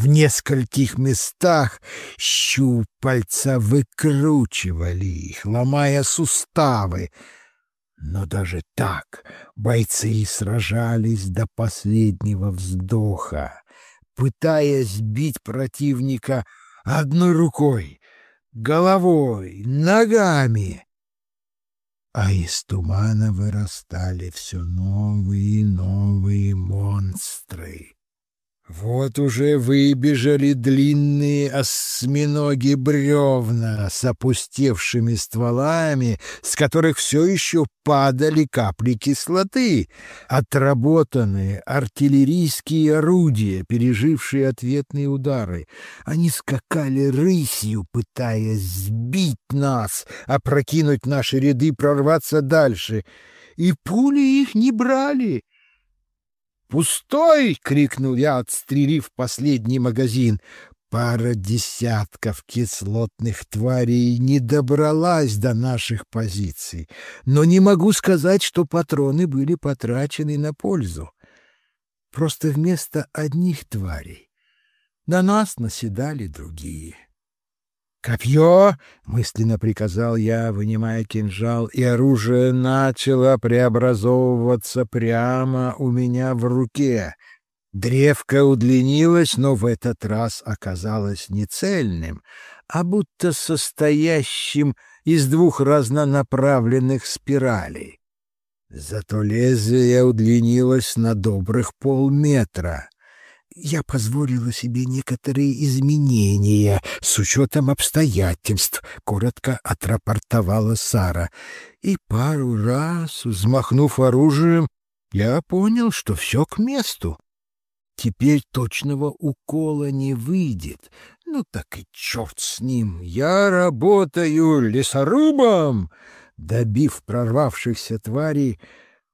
В нескольких местах щупальца выкручивали их, ломая суставы. Но даже так бойцы сражались до последнего вздоха, пытаясь бить противника одной рукой, головой, ногами. А из тумана вырастали все новые и новые монстры. Вот уже выбежали длинные осьминоги бревна с опустевшими стволами, с которых все еще падали капли кислоты, отработанные артиллерийские орудия, пережившие ответные удары. Они скакали рысью, пытаясь сбить нас, опрокинуть наши ряды, прорваться дальше. И пули их не брали. «Пустой!» — крикнул я, отстрелив последний магазин. Пара десятков кислотных тварей не добралась до наших позиций, но не могу сказать, что патроны были потрачены на пользу. Просто вместо одних тварей на нас наседали другие. «Копье!» — мысленно приказал я, вынимая кинжал, и оружие начало преобразовываться прямо у меня в руке. Древко удлинилось, но в этот раз оказалось не цельным, а будто состоящим из двух разнонаправленных спиралей. Зато лезвие удлинилось на добрых полметра — я позволила себе некоторые изменения с учетом обстоятельств, — коротко отрапортовала Сара. И пару раз, взмахнув оружием, я понял, что все к месту. Теперь точного укола не выйдет. Ну так и черт с ним. Я работаю лесорубом. Добив прорвавшихся тварей,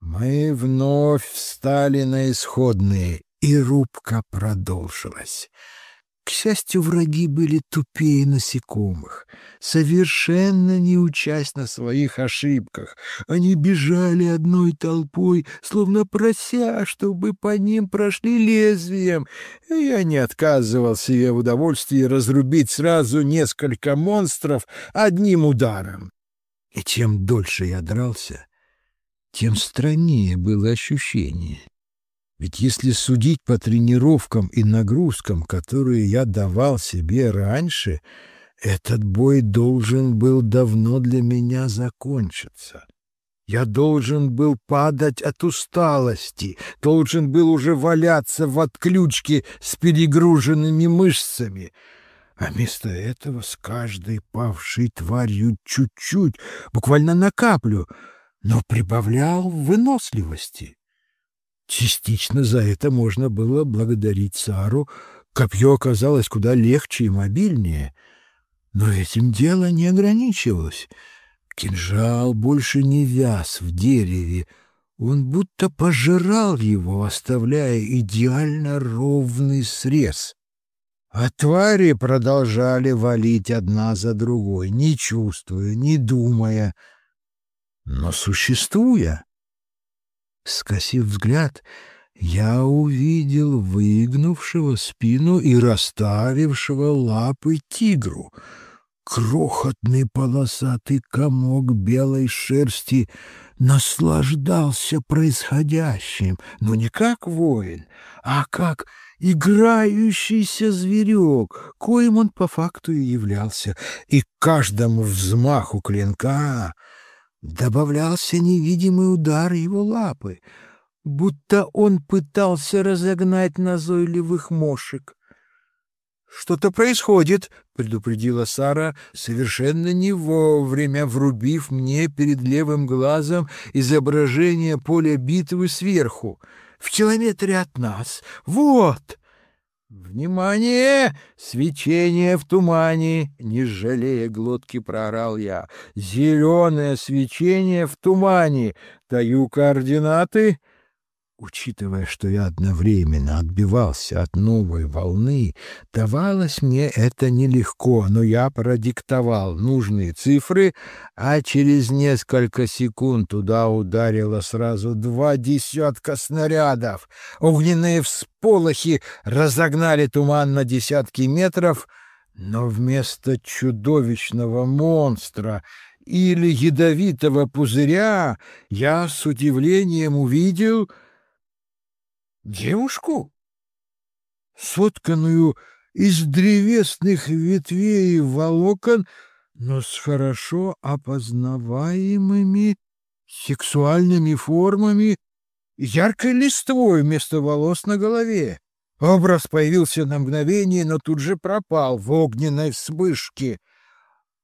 мы вновь встали на исходные и рубка продолжилась. К счастью, враги были тупее насекомых, совершенно не учась на своих ошибках. Они бежали одной толпой, словно прося, чтобы по ним прошли лезвием. И я не отказывал себе в удовольствии разрубить сразу несколько монстров одним ударом. И чем дольше я дрался, тем страннее было ощущение. Ведь если судить по тренировкам и нагрузкам, которые я давал себе раньше, этот бой должен был давно для меня закончиться. Я должен был падать от усталости, должен был уже валяться в отключке с перегруженными мышцами. А вместо этого с каждой павшей тварью чуть-чуть, буквально на каплю, но прибавлял выносливости. Частично за это можно было благодарить Сару. Копье оказалось куда легче и мобильнее. Но этим дело не ограничивалось. Кинжал больше не вяз в дереве. Он будто пожирал его, оставляя идеально ровный срез. А твари продолжали валить одна за другой, не чувствуя, не думая, но существуя. Скосив взгляд, я увидел выгнувшего спину и расставившего лапы тигру. Крохотный полосатый комок белой шерсти наслаждался происходящим, но не как воин, а как играющийся зверек, коим он по факту и являлся, и каждому взмаху клинка добавлялся невидимый удар его лапы, будто он пытался разогнать назойливых мошек. «Что-то происходит», — предупредила Сара, совершенно не вовремя врубив мне перед левым глазом изображение поля битвы сверху. «В километре от нас. Вот!» «Внимание! Свечение в тумане!» — не жалея глотки проорал я. «Зеленое свечение в тумане! Даю координаты!» Учитывая, что я одновременно отбивался от новой волны, давалось мне это нелегко, но я продиктовал нужные цифры, а через несколько секунд туда ударило сразу два десятка снарядов. Огненные всполохи разогнали туман на десятки метров, но вместо чудовищного монстра или ядовитого пузыря я с удивлением увидел — девушку, сотканную из древесных ветвей и волокон, но с хорошо опознаваемыми сексуальными формами яркой листвой вместо волос на голове. Образ появился на мгновение, но тут же пропал в огненной вспышке,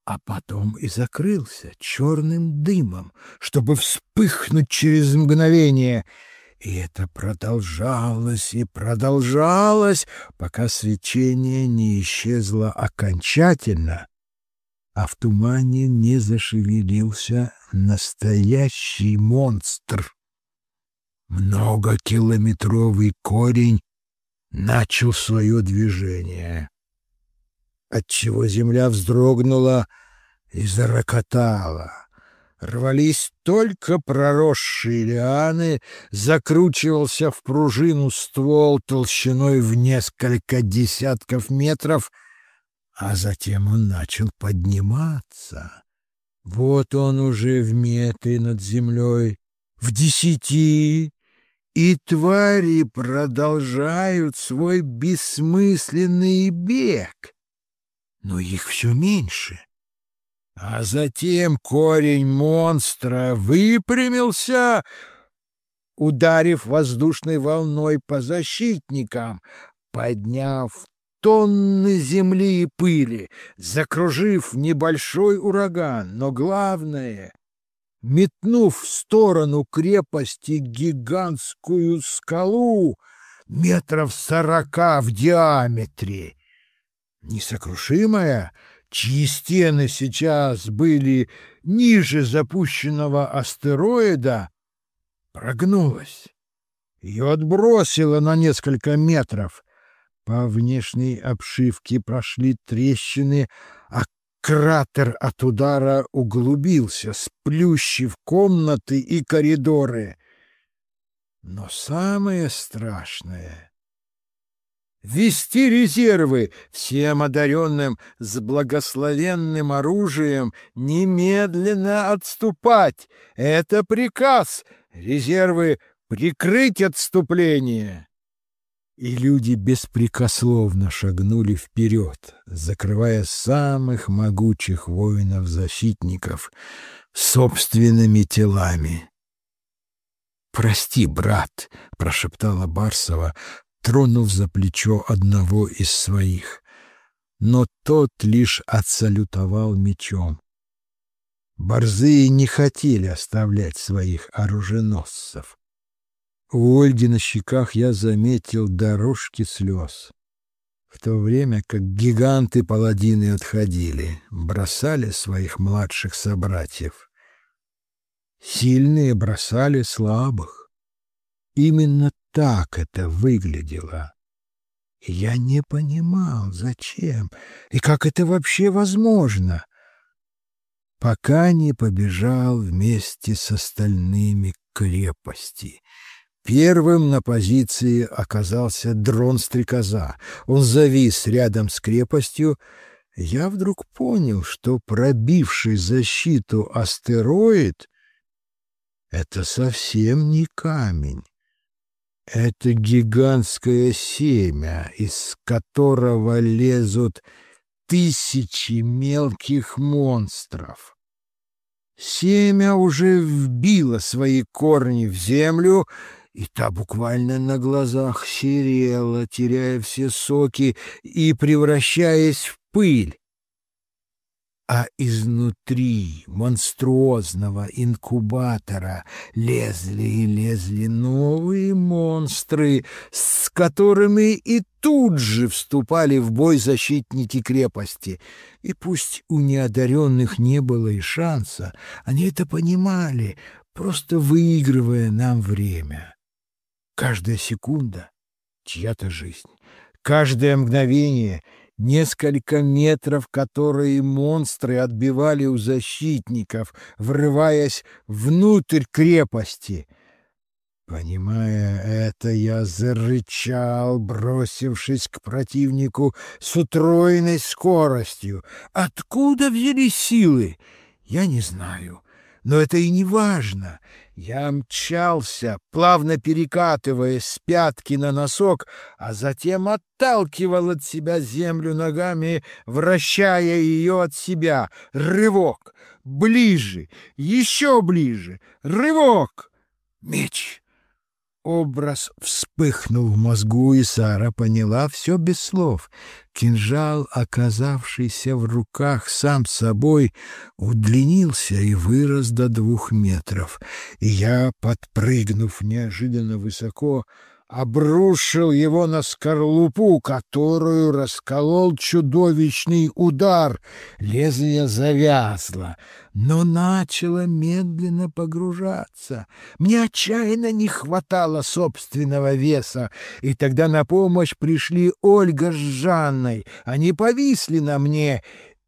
а потом и закрылся черным дымом, чтобы вспыхнуть через мгновение — и это продолжалось и продолжалось, пока свечение не исчезло окончательно, а в тумане не зашевелился настоящий монстр. Многокилометровый корень начал свое движение, отчего земля вздрогнула и зарокотала рвались только проросшие лианы, закручивался в пружину ствол толщиной в несколько десятков метров, а затем он начал подниматься. Вот он уже в метре над землей, в десяти, и твари продолжают свой бессмысленный бег. Но их все меньше — а затем корень монстра выпрямился, ударив воздушной волной по защитникам, подняв тонны земли и пыли, закружив небольшой ураган, но главное — метнув в сторону крепости гигантскую скалу метров сорока в диаметре. Несокрушимая — чьи стены сейчас были ниже запущенного астероида, прогнулась. Ее отбросило на несколько метров. По внешней обшивке прошли трещины, а кратер от удара углубился, сплющив комнаты и коридоры. Но самое страшное вести резервы всем одаренным с благословенным оружием немедленно отступать. Это приказ. Резервы прикрыть отступление. И люди беспрекословно шагнули вперед, закрывая самых могучих воинов-защитников собственными телами. «Прости, брат», — прошептала Барсова, тронув за плечо одного из своих, но тот лишь отсалютовал мечом. Борзые не хотели оставлять своих оруженосцев. У Ольги на щеках я заметил дорожки слез. В то время как гиганты-паладины отходили, бросали своих младших собратьев. Сильные бросали слабых. Именно так это выглядело. Я не понимал, зачем и как это вообще возможно, пока не побежал вместе с остальными к крепости. Первым на позиции оказался дрон-стрекоза. Он завис рядом с крепостью. Я вдруг понял, что пробивший защиту астероид — это совсем не камень. Это гигантское семя, из которого лезут тысячи мелких монстров. Семя уже вбило свои корни в землю, и та буквально на глазах серела, теряя все соки и превращаясь в пыль а изнутри монструозного инкубатора лезли и лезли новые монстры, с которыми и тут же вступали в бой защитники крепости. И пусть у неодаренных не было и шанса, они это понимали, просто выигрывая нам время. Каждая секунда — чья-то жизнь. Каждое мгновение — несколько метров, которые монстры отбивали у защитников, врываясь внутрь крепости — Понимая это, я зарычал, бросившись к противнику с утроенной скоростью. Откуда взялись силы? Я не знаю, но это и не важно. Я мчался, плавно перекатываясь с пятки на носок, а затем отталкивал от себя землю ногами, вращая ее от себя. Рывок! Ближе! Еще ближе! Рывок! Меч! Образ вспыхнул в мозгу, и Сара поняла все без слов. Кинжал, оказавшийся в руках сам собой, удлинился и вырос до двух метров. И я, подпрыгнув неожиданно высоко, обрушил его на скорлупу, которую расколол чудовищный удар. Лезвие завязло, но начало медленно погружаться. Мне отчаянно не хватало собственного веса, и тогда на помощь пришли Ольга с Жанной. Они повисли на мне,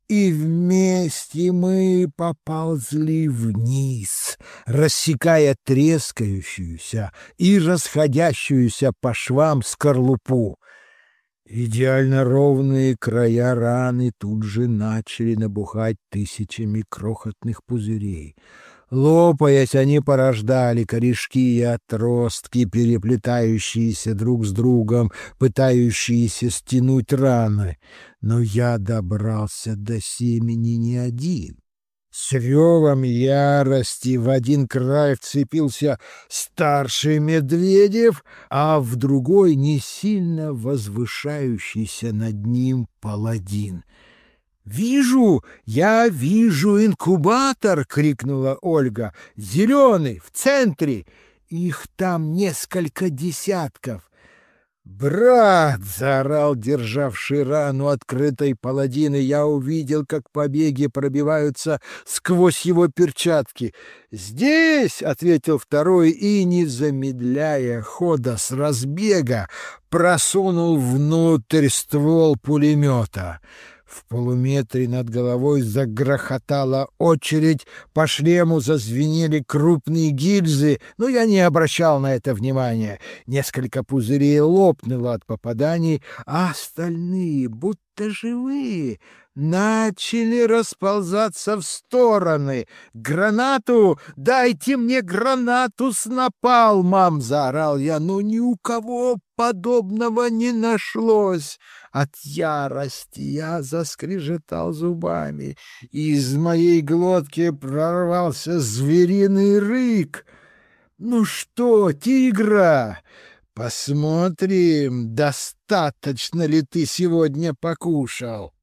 и вместе мы поползли вниз, рассекая трескающуюся и расходящуюся по швам скорлупу. Идеально ровные края раны тут же начали набухать тысячами крохотных пузырей — Лопаясь, они порождали корешки и отростки, переплетающиеся друг с другом, пытающиеся стянуть раны. Но я добрался до семени не один. С ревом ярости в один край вцепился старший Медведев, а в другой не сильно возвышающийся над ним паладин — «Вижу! Я вижу инкубатор!» — крикнула Ольга. «Зеленый, в центре! Их там несколько десятков!» «Брат!» — заорал державший рану открытой паладины. Я увидел, как побеги пробиваются сквозь его перчатки. «Здесь!» — ответил второй и, не замедляя хода с разбега, просунул внутрь ствол пулемета. В полуметре над головой загрохотала очередь, по шлему зазвенели крупные гильзы, но я не обращал на это внимания. Несколько пузырей лопнуло от попаданий, а остальные, будто живые, начали расползаться в стороны. «Гранату! Дайте мне гранату с напалмом!» — заорал я. «Но ни у кого подобного не нашлось!» От ярости я заскрежетал зубами. Из моей глотки прорвался звериный рык. «Ну что, тигра, посмотрим, достаточно ли ты сегодня покушал?»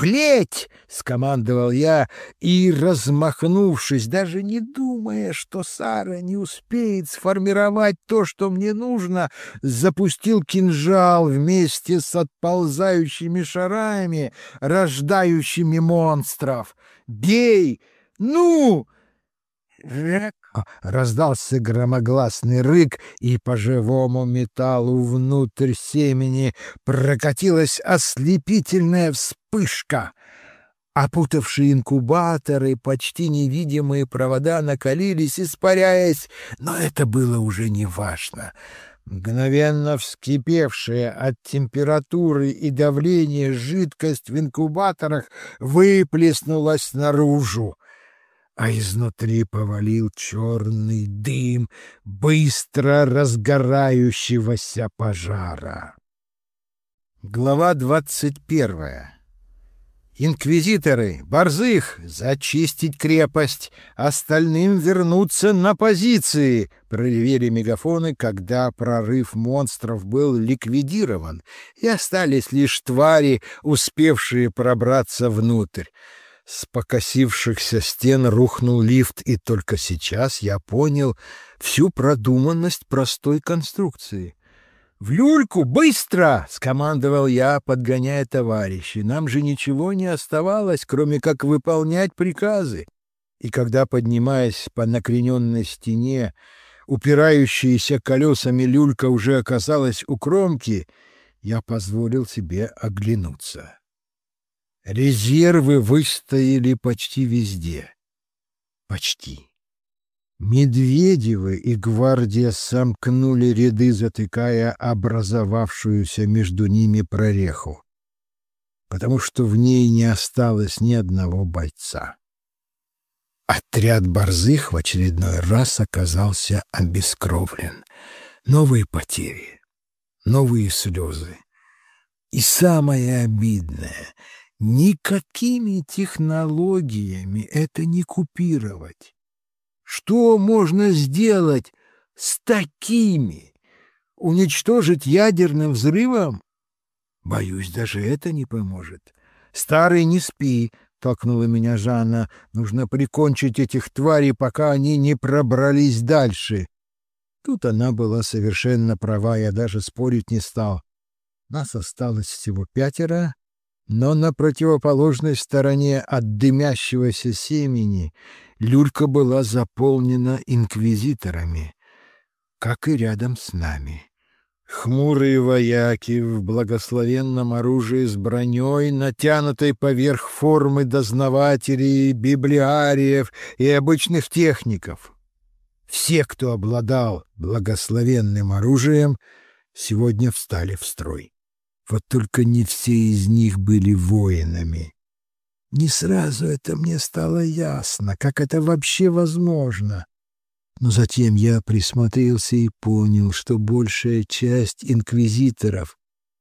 «Плеть!» — скомандовал я и, размахнувшись, даже не думая, что Сара не успеет сформировать то, что мне нужно, запустил кинжал вместе с отползающими шарами, рождающими монстров. «Бей! Ну!» Раздался громогласный рык, и по живому металлу внутрь семени прокатилась ослепительная вспышка. Опутавшие инкубаторы, почти невидимые провода накалились, испаряясь, но это было уже не важно. Мгновенно вскипевшая от температуры и давления жидкость в инкубаторах выплеснулась наружу а изнутри повалил черный дым быстро разгорающегося пожара. Глава двадцать первая Инквизиторы, борзых, зачистить крепость, остальным вернуться на позиции, проревели мегафоны, когда прорыв монстров был ликвидирован, и остались лишь твари, успевшие пробраться внутрь. С покосившихся стен рухнул лифт, и только сейчас я понял всю продуманность простой конструкции. «В люльку! Быстро!» — скомандовал я, подгоняя товарищей. «Нам же ничего не оставалось, кроме как выполнять приказы». И когда, поднимаясь по накрененной стене, упирающаяся колесами люлька уже оказалась у кромки, я позволил себе оглянуться. Резервы выстояли почти везде. Почти. Медведевы и гвардия сомкнули ряды, затыкая образовавшуюся между ними прореху, потому что в ней не осталось ни одного бойца. Отряд борзых в очередной раз оказался обескровлен. Новые потери, новые слезы. И самое обидное — никакими технологиями это не купировать. Что можно сделать с такими? Уничтожить ядерным взрывом? Боюсь, даже это не поможет. Старый, не спи, — толкнула меня Жанна. Нужно прикончить этих тварей, пока они не пробрались дальше. Тут она была совершенно права, я даже спорить не стал. Нас осталось всего пятеро, но на противоположной стороне от дымящегося семени люлька была заполнена инквизиторами, как и рядом с нами. Хмурые вояки в благословенном оружии с броней, натянутой поверх формы дознавателей, библиариев и обычных техников. Все, кто обладал благословенным оружием, сегодня встали в строй. Вот только не все из них были воинами. Не сразу это мне стало ясно, как это вообще возможно. Но затем я присмотрелся и понял, что большая часть инквизиторов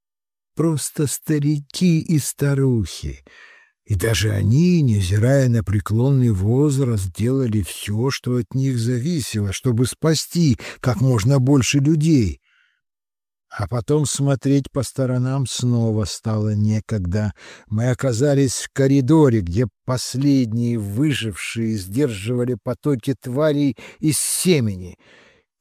— просто старики и старухи, и даже они, невзирая на преклонный возраст, делали все, что от них зависело, чтобы спасти как можно больше людей. А потом смотреть по сторонам снова стало некогда. Мы оказались в коридоре, где последние выжившие сдерживали потоки тварей из семени.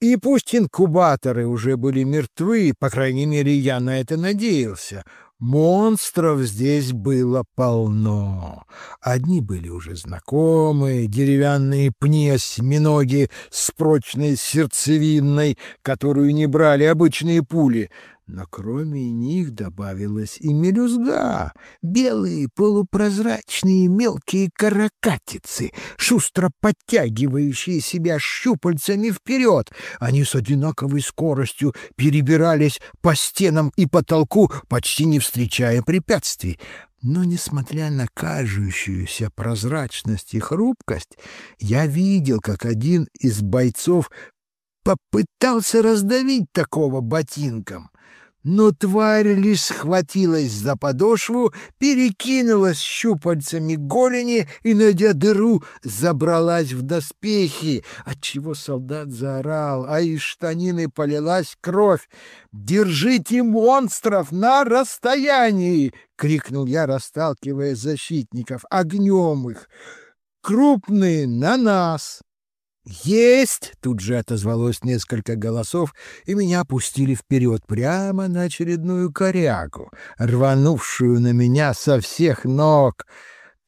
И пусть инкубаторы уже были мертвы, по крайней мере, я на это надеялся, Монстров здесь было полно. Одни были уже знакомые, деревянные пни осьминоги с прочной сердцевиной, которую не брали обычные пули, но кроме них добавилась и мелюзга, белые полупрозрачные мелкие каракатицы, шустро подтягивающие себя щупальцами вперед. Они с одинаковой скоростью перебирались по стенам и потолку, почти не встречая препятствий. Но, несмотря на кажущуюся прозрачность и хрупкость, я видел, как один из бойцов попытался раздавить такого ботинком но тварь лишь схватилась за подошву, перекинулась щупальцами голени и, найдя дыру, забралась в доспехи, отчего солдат заорал, а из штанины полилась кровь. «Держите монстров на расстоянии!» — крикнул я, расталкивая защитников. «Огнем их! Крупные на нас!» «Есть!» — тут же отозвалось несколько голосов, и меня опустили вперед прямо на очередную корягу, рванувшую на меня со всех ног —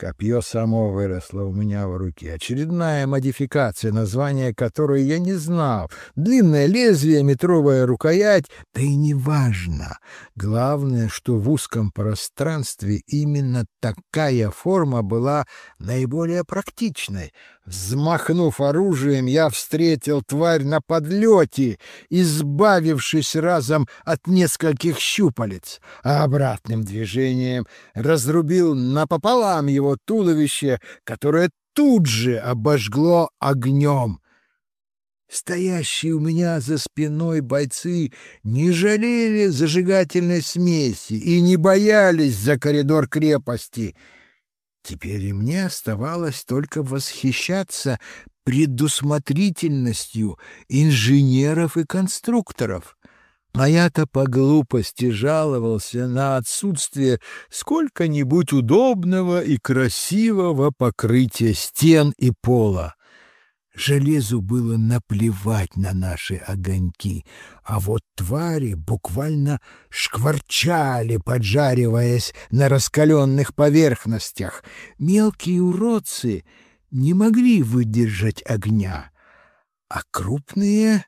Копье само выросло у меня в руке. Очередная модификация, название которой я не знал. Длинное лезвие, метровая рукоять, да и не важно. Главное, что в узком пространстве именно такая форма была наиболее практичной. Взмахнув оружием, я встретил тварь на подлете, избавившись разом от нескольких щупалец, а обратным движением разрубил напополам его туловище, которое тут же обожгло огнем. Стоящие у меня за спиной бойцы не жалели зажигательной смеси и не боялись за коридор крепости — Теперь и мне оставалось только восхищаться предусмотрительностью инженеров и конструкторов. А я-то по глупости жаловался на отсутствие сколько-нибудь удобного и красивого покрытия стен и пола. Железу было наплевать на наши огоньки, а вот твари буквально шкварчали, поджариваясь на раскаленных поверхностях. Мелкие уродцы не могли выдержать огня, а крупные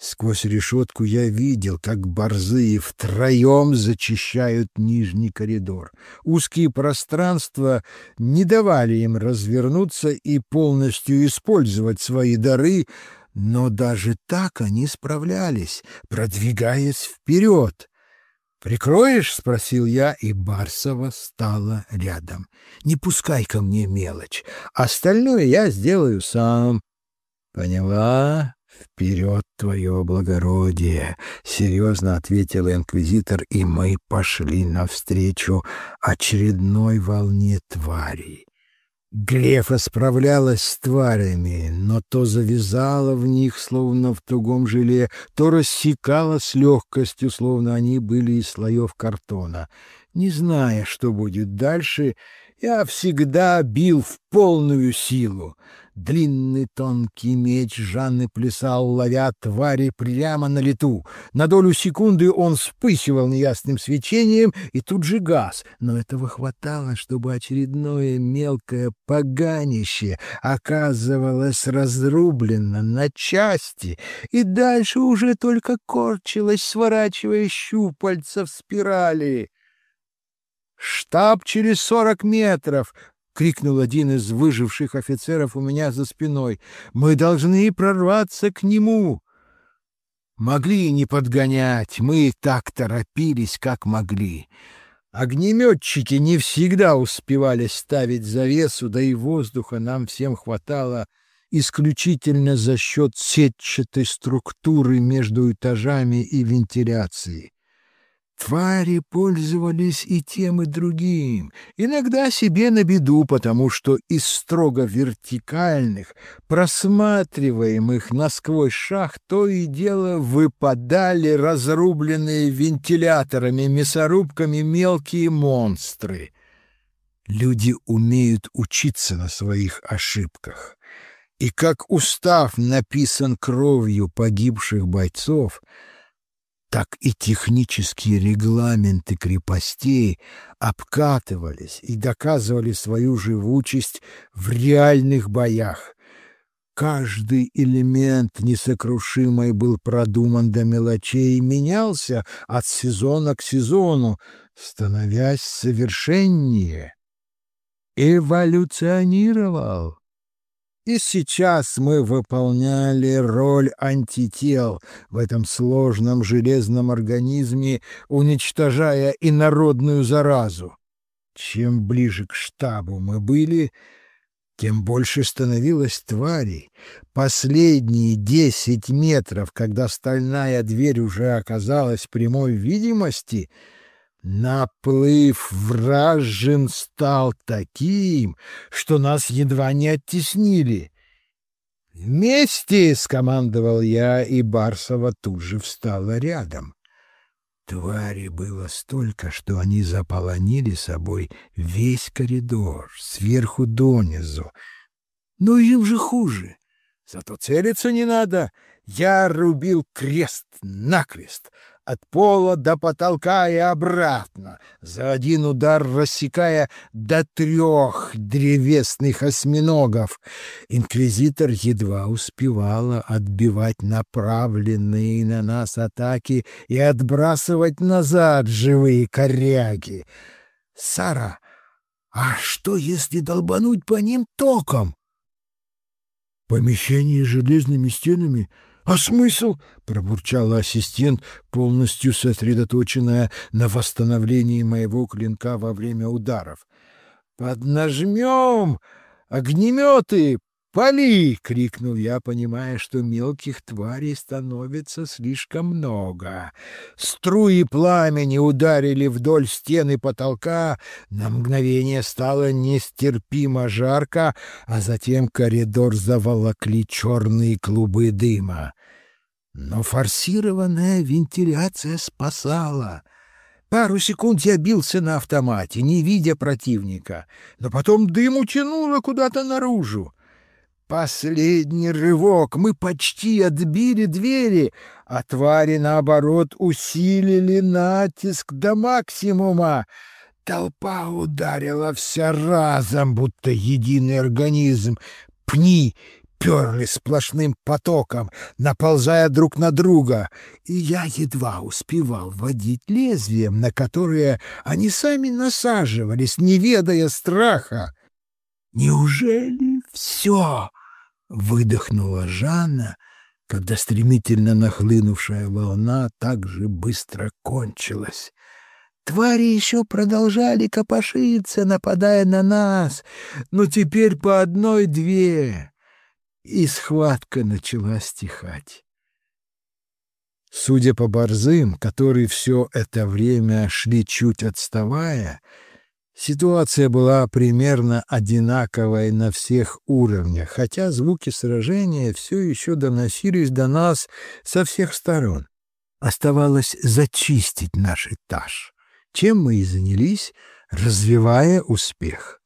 Сквозь решетку я видел, как борзые втроем зачищают нижний коридор. Узкие пространства не давали им развернуться и полностью использовать свои дары, но даже так они справлялись, продвигаясь вперед. «Прикроешь?» — спросил я, и Барсова стала рядом. «Не пускай ко мне мелочь. Остальное я сделаю сам». «Поняла?» «Вперед, твое благородие!» — серьезно ответил инквизитор, и мы пошли навстречу очередной волне тварей. Глефа справлялась с тварями, но то завязала в них, словно в тугом желе, то рассекала с легкостью, словно они были из слоев картона. Не зная, что будет дальше, я всегда бил в полную силу. Длинный тонкий меч Жанны плясал, ловя твари прямо на лету. На долю секунды он вспыхивал неясным свечением и тут же газ, но этого хватало, чтобы очередное мелкое поганище оказывалось разрублено на части, и дальше уже только корчилось, сворачивая щупальца в спирали. «Штаб через сорок метров!» — крикнул один из выживших офицеров у меня за спиной. «Мы должны прорваться к нему!» Могли и не подгонять, мы так торопились, как могли. Огнеметчики не всегда успевали ставить завесу, да и воздуха нам всем хватало исключительно за счет сетчатой структуры между этажами и вентиляцией. Твари пользовались и тем, и другим, иногда себе на беду, потому что из строго вертикальных, просматриваемых насквозь шах то и дело выпадали разрубленные вентиляторами, мясорубками мелкие монстры. Люди умеют учиться на своих ошибках. И как устав написан кровью погибших бойцов — так и технические регламенты крепостей обкатывались и доказывали свою живучесть в реальных боях. Каждый элемент несокрушимой был продуман до мелочей и менялся от сезона к сезону, становясь совершеннее. Эволюционировал. И сейчас мы выполняли роль антител в этом сложном железном организме, уничтожая инородную заразу. Чем ближе к штабу мы были, тем больше становилось тварей. Последние десять метров, когда стальная дверь уже оказалась в прямой видимости — Наплыв вражин стал таким, что нас едва не оттеснили. «Вместе!» — скомандовал я, и Барсова тут же встала рядом. Твари было столько, что они заполонили собой весь коридор, сверху донизу. Но им же хуже. Зато целиться не надо. Я рубил крест-накрест, от пола до потолка и обратно, за один удар рассекая до трех древесных осьминогов. Инквизитор едва успевала отбивать направленные на нас атаки и отбрасывать назад живые коряги. «Сара, а что, если долбануть по ним током?» «Помещение с железными стенами...» «А смысл?» — пробурчала ассистент, полностью сосредоточенная на восстановлении моего клинка во время ударов. «Поднажмем! Огнеметы! «Пали!» — крикнул я, понимая, что мелких тварей становится слишком много. Струи пламени ударили вдоль стены потолка, на мгновение стало нестерпимо жарко, а затем коридор заволокли черные клубы дыма. Но форсированная вентиляция спасала. Пару секунд я бился на автомате, не видя противника, но потом дым утянуло куда-то наружу. Последний рывок. Мы почти отбили двери, а твари, наоборот, усилили натиск до максимума. Толпа ударила вся разом, будто единый организм. Пни, перли сплошным потоком, наползая друг на друга, и я едва успевал водить лезвием, на которое они сами насаживались, не ведая страха. «Неужели все?» — выдохнула Жанна, когда стремительно нахлынувшая волна так же быстро кончилась. Твари еще продолжали копошиться, нападая на нас, но теперь по одной-две, и схватка начала стихать. Судя по борзым, которые все это время шли чуть отставая, ситуация была примерно одинаковой на всех уровнях, хотя звуки сражения все еще доносились до нас со всех сторон. Оставалось зачистить наш этаж чем мы и занялись, развивая успех.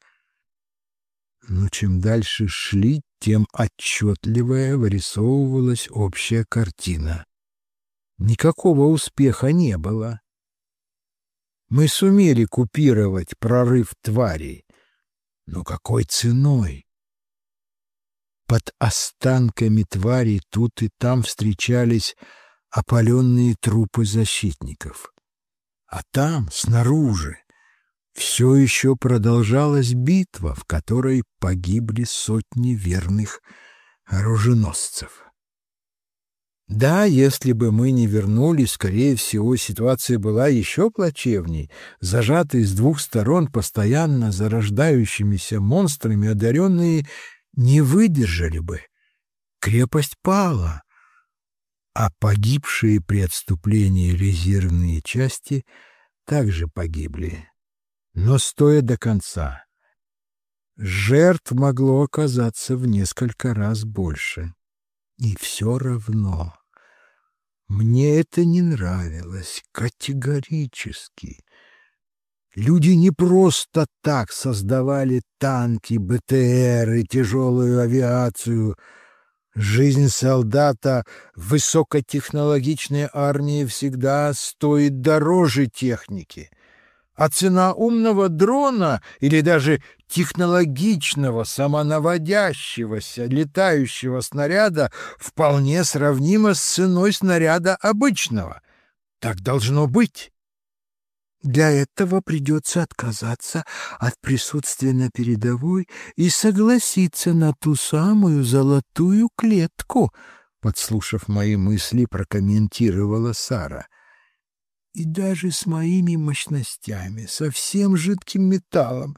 Но чем дальше шли, тем отчетливая вырисовывалась общая картина. Никакого успеха не было. Мы сумели купировать прорыв тварей, но какой ценой? Под останками тварей тут и там встречались опаленные трупы защитников. А там, снаружи, все еще продолжалась битва, в которой погибли сотни верных оруженосцев. Да, если бы мы не вернулись, скорее всего, ситуация была еще плачевней. Зажатые с двух сторон постоянно зарождающимися монстрами одаренные не выдержали бы. Крепость пала, а погибшие при отступлении резервные части также погибли, но стоя до конца. Жертв могло оказаться в несколько раз больше. И все равно мне это не нравилось категорически. Люди не просто так создавали танки, БТР и тяжелую авиацию — Жизнь солдата высокотехнологичной армии всегда стоит дороже техники, а цена умного дрона или даже технологичного самонаводящегося летающего снаряда вполне сравнима с ценой снаряда обычного. Так должно быть. Для этого придется отказаться от присутствия на передовой и согласиться на ту самую золотую клетку, подслушав мои мысли, прокомментировала Сара. И даже с моими мощностями, со всем жидким металлом,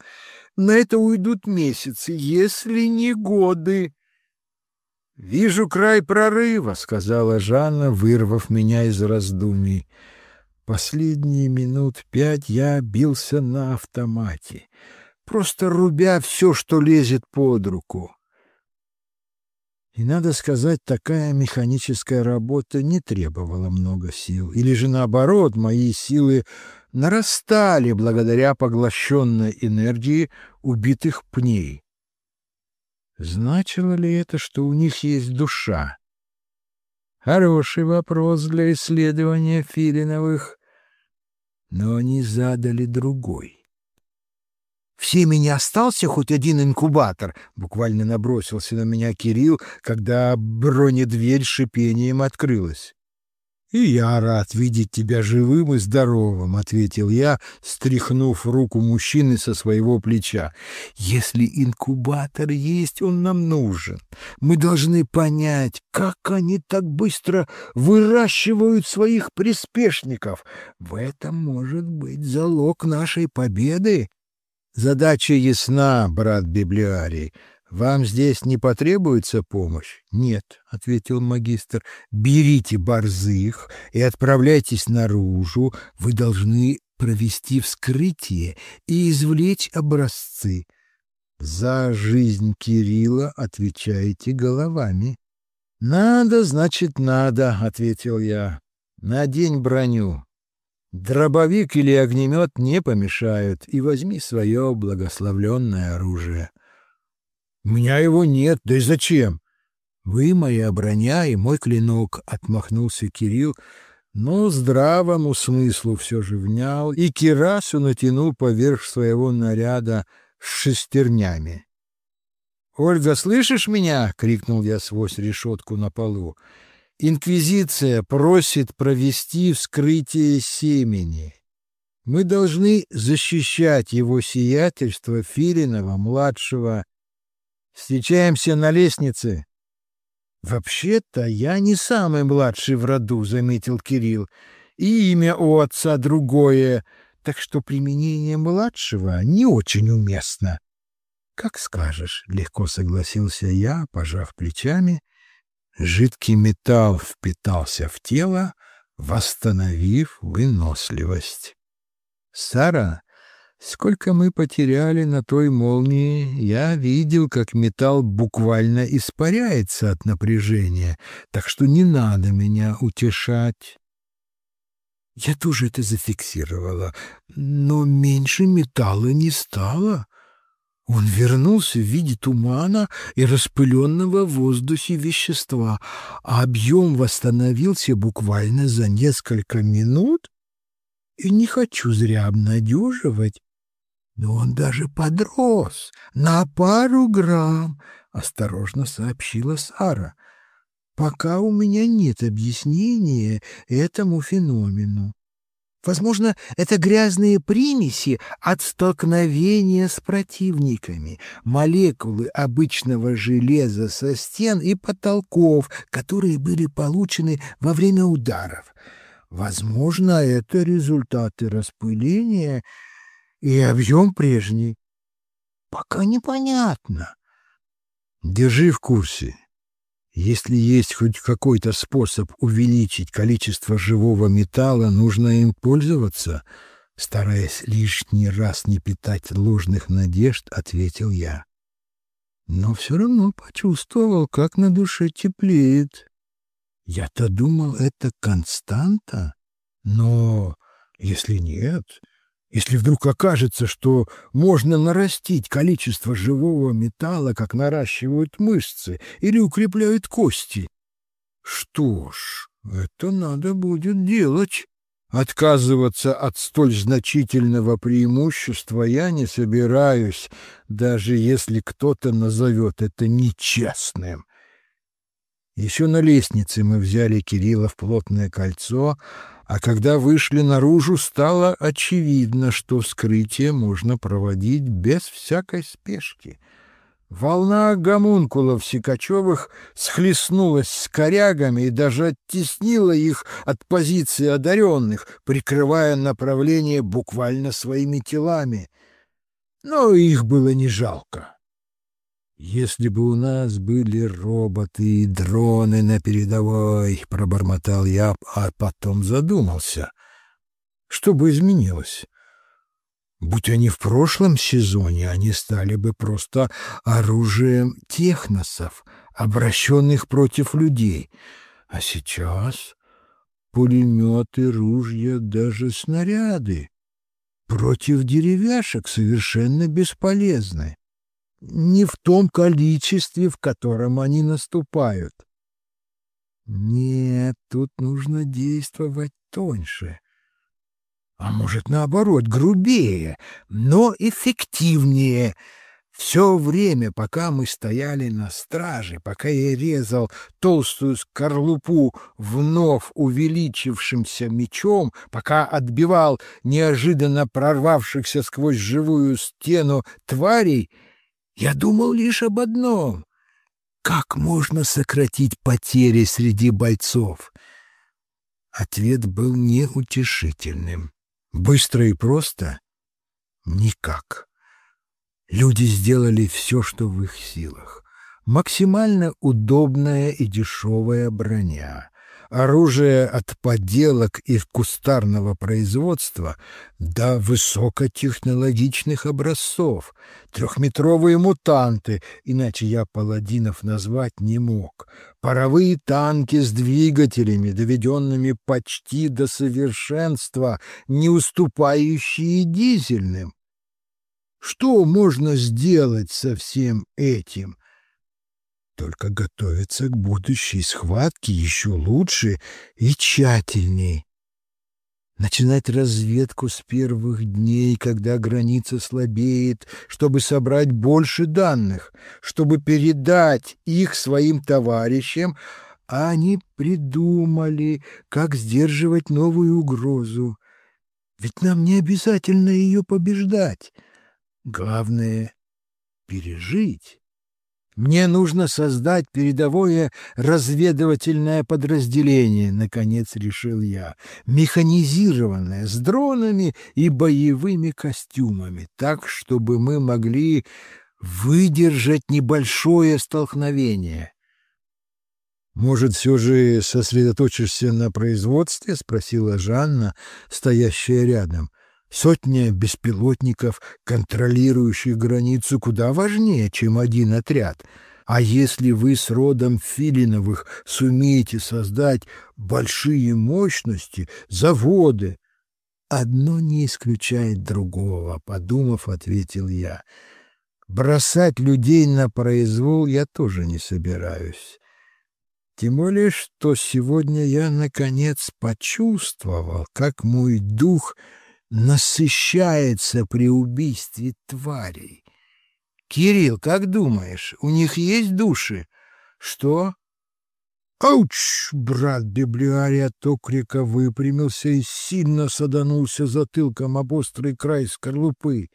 на это уйдут месяцы, если не годы. «Вижу край прорыва», — сказала Жанна, вырвав меня из раздумий. Последние минут пять я бился на автомате, просто рубя все, что лезет под руку. И, надо сказать, такая механическая работа не требовала много сил. Или же, наоборот, мои силы нарастали благодаря поглощенной энергии убитых пней. Значило ли это, что у них есть душа? Хороший вопрос для исследования филиновых, но они задали другой. «В Семе не остался хоть один инкубатор?» — буквально набросился на меня Кирилл, когда бронедверь шипением открылась. «И я рад видеть тебя живым и здоровым», — ответил я, стряхнув руку мужчины со своего плеча. «Если инкубатор есть, он нам нужен. Мы должны понять, как они так быстро выращивают своих приспешников. В этом может быть залог нашей победы». «Задача ясна, брат Библиарий». «Вам здесь не потребуется помощь?» «Нет», — ответил магистр. «Берите борзых и отправляйтесь наружу. Вы должны провести вскрытие и извлечь образцы. За жизнь Кирилла отвечаете головами». «Надо, значит, надо», — ответил я. «Надень броню. Дробовик или огнемет не помешают, и возьми свое благословленное оружие». У меня его нет, да и зачем? Вы моя броня и мой клинок, — отмахнулся Кирилл, но здравому смыслу все же внял и кирасу натянул поверх своего наряда с шестернями. «Ольга, слышишь меня?» — крикнул я сквозь решетку на полу. «Инквизиция просит провести вскрытие семени. Мы должны защищать его сиятельство Филинова-младшего. Встречаемся на лестнице». «Вообще-то я не самый младший в роду», — заметил Кирилл. «И имя у отца другое, так что применение младшего не очень уместно». «Как скажешь», — легко согласился я, пожав плечами. Жидкий металл впитался в тело, восстановив выносливость. «Сара, Сколько мы потеряли на той молнии, я видел, как металл буквально испаряется от напряжения, так что не надо меня утешать. Я тоже это зафиксировала, но меньше металла не стало. Он вернулся в виде тумана и распыленного в воздухе вещества, а объем восстановился буквально за несколько минут. И не хочу зря обнадеживать, но он даже подрос на пару грамм, — осторожно сообщила Сара. Пока у меня нет объяснения этому феномену. Возможно, это грязные примеси от столкновения с противниками, молекулы обычного железа со стен и потолков, которые были получены во время ударов. Возможно, это результаты распыления — и объем прежний. Пока непонятно. Держи в курсе. Если есть хоть какой-то способ увеличить количество живого металла, нужно им пользоваться. Стараясь лишний раз не питать ложных надежд, ответил я. Но все равно почувствовал, как на душе теплеет. Я-то думал, это константа. Но если нет, если вдруг окажется, что можно нарастить количество живого металла, как наращивают мышцы или укрепляют кости, что ж, это надо будет делать. Отказываться от столь значительного преимущества я не собираюсь, даже если кто-то назовет это нечестным. Еще на лестнице мы взяли Кирилла в плотное кольцо, а когда вышли наружу, стало очевидно, что вскрытие можно проводить без всякой спешки. Волна гомункулов Сикачевых схлестнулась с корягами и даже оттеснила их от позиции одаренных, прикрывая направление буквально своими телами. Но их было не жалко. «Если бы у нас были роботы и дроны на передовой», — пробормотал я, а потом задумался. Что бы изменилось? Будь они в прошлом сезоне, они стали бы просто оружием техносов, обращенных против людей. А сейчас пулеметы, ружья, даже снаряды против деревяшек совершенно бесполезны не в том количестве, в котором они наступают. Нет, тут нужно действовать тоньше. А может, наоборот, грубее, но эффективнее — все время, пока мы стояли на страже, пока я резал толстую скорлупу вновь увеличившимся мечом, пока отбивал неожиданно прорвавшихся сквозь живую стену тварей — я думал лишь об одном — как можно сократить потери среди бойцов? Ответ был неутешительным. Быстро и просто? Никак. Люди сделали все, что в их силах. Максимально удобная и дешевая броня, оружие от подделок и кустарного производства до высокотехнологичных образцов, трехметровые мутанты, иначе я паладинов назвать не мог, паровые танки с двигателями, доведенными почти до совершенства, не уступающие дизельным. Что можно сделать со всем этим? Только готовиться к будущей схватке еще лучше и тщательней. начинать разведку с первых дней, когда граница слабеет, чтобы собрать больше данных, чтобы передать их своим товарищам, а они придумали, как сдерживать новую угрозу. Ведь нам не обязательно ее побеждать. Главное — пережить. Мне нужно создать передовое разведывательное подразделение, наконец решил я, механизированное, с дронами и боевыми костюмами, так, чтобы мы могли выдержать небольшое столкновение. «Может, все же сосредоточишься на производстве?» — спросила Жанна, стоящая рядом. Сотня беспилотников, контролирующих границу, куда важнее, чем один отряд. А если вы с родом Филиновых сумеете создать большие мощности, заводы... Одно не исключает другого, подумав, ответил я. Бросать людей на произвол я тоже не собираюсь. Тем более, что сегодня я, наконец, почувствовал, как мой дух — насыщается при убийстве тварей. Кирилл, как думаешь, у них есть души? Что? Ауч! Брат библиарий от окрика выпрямился и сильно саданулся затылком об острый край скорлупы.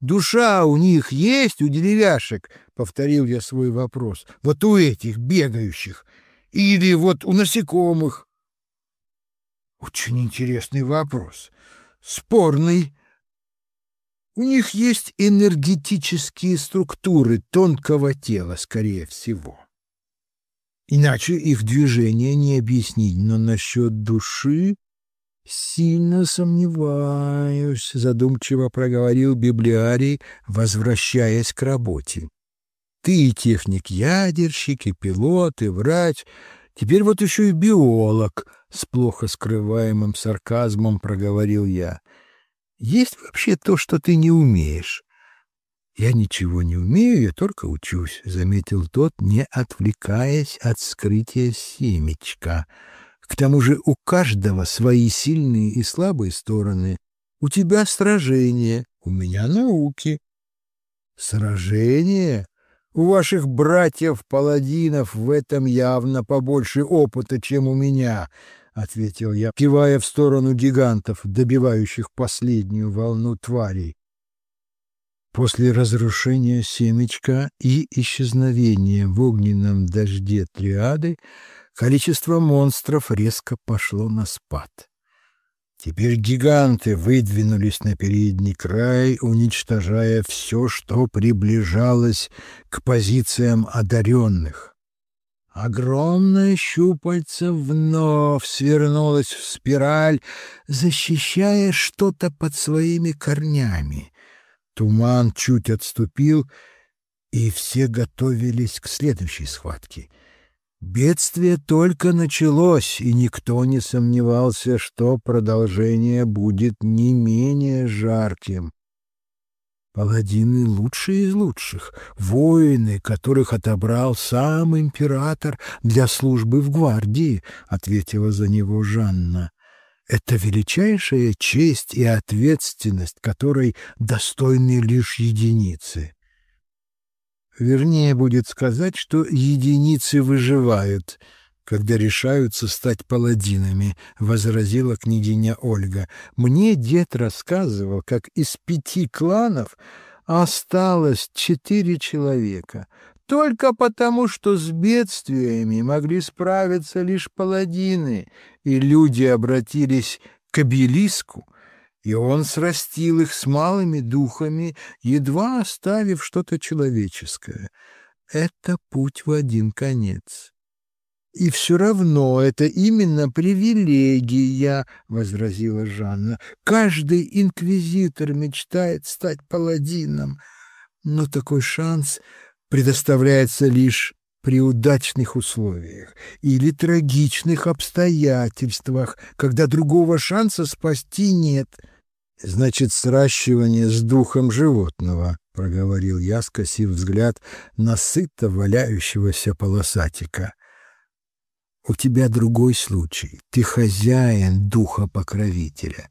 «Душа у них есть, у деревяшек?» — повторил я свой вопрос. «Вот у этих бегающих. Или вот у насекомых?» Очень интересный вопрос. Спорный. У них есть энергетические структуры тонкого тела, скорее всего. Иначе их движение не объяснить. Но насчет души сильно сомневаюсь, задумчиво проговорил библиарий, возвращаясь к работе. Ты и техник-ядерщик, и пилот, и врач, теперь вот еще и биолог — с плохо скрываемым сарказмом проговорил я. Есть вообще то, что ты не умеешь. Я ничего не умею, я только учусь, заметил тот, не отвлекаясь от скрытия семечка. К тому же у каждого свои сильные и слабые стороны. У тебя сражение, у меня науки. Сражение? У ваших братьев-паладинов в этом явно побольше опыта, чем у меня, — ответил я, кивая в сторону гигантов, добивающих последнюю волну тварей. После разрушения семечка и исчезновения в огненном дожде триады количество монстров резко пошло на спад. Теперь гиганты выдвинулись на передний край, уничтожая все, что приближалось к позициям одаренных. Огромное щупальце вновь свернулось в спираль, защищая что-то под своими корнями. Туман чуть отступил, и все готовились к следующей схватке. Бедствие только началось, и никто не сомневался, что продолжение будет не менее жарким. Паладины лучшие из лучших, воины, которых отобрал сам император для службы в гвардии, ответила за него Жанна. Это величайшая честь и ответственность, которой достойны лишь единицы. Вернее будет сказать, что единицы выживают, когда решаются стать паладинами, — возразила княгиня Ольга. Мне дед рассказывал, как из пяти кланов осталось четыре человека, только потому, что с бедствиями могли справиться лишь паладины, и люди обратились к обелиску, и он срастил их с малыми духами, едва оставив что-то человеческое. Это путь в один конец. «И все равно это именно привилегия», — возразила Жанна. «Каждый инквизитор мечтает стать паладином, но такой шанс предоставляется лишь при удачных условиях или трагичных обстоятельствах, когда другого шанса спасти нет». «Значит, сращивание с духом животного», — проговорил я, скосив взгляд на сыто валяющегося полосатика. У тебя другой случай. Ты хозяин духа-покровителя.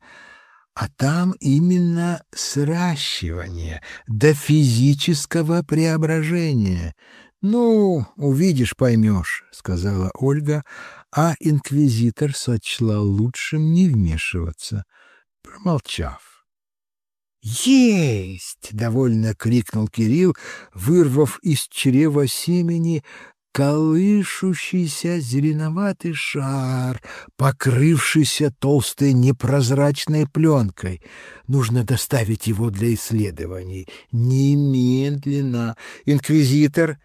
А там именно сращивание до физического преображения. Ну, увидишь, поймешь, — сказала Ольга, а инквизитор сочла лучшим не вмешиваться, промолчав. «Есть!» — довольно крикнул Кирилл, вырвав из чрева семени колышущийся зеленоватый шар, покрывшийся толстой непрозрачной пленкой. Нужно доставить его для исследований. Немедленно. Инквизитор...